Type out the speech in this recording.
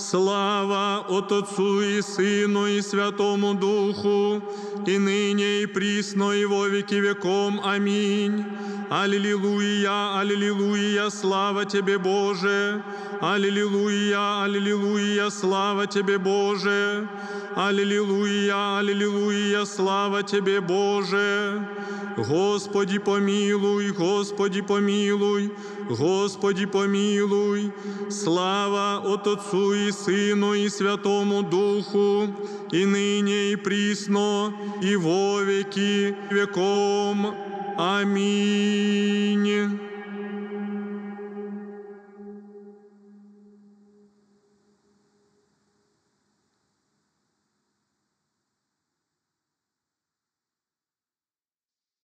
Слава от Отцу і Сину, і Святому Духу, і нині, і прісно, і во віки веком. Амінь. Аллилуйя, аллилуйя, слава Тебе, Боже. Аллилуйя, аллилуйя, слава Тебе, Боже. Аллилуйя, аллилуйя, слава Тебе, Боже. Господи помилуй, Господи помилуй, Господи помилуй. Слава от Отцу і Сину, і Святому Духу, і нині, і прісно, і во віки веком. Амінь.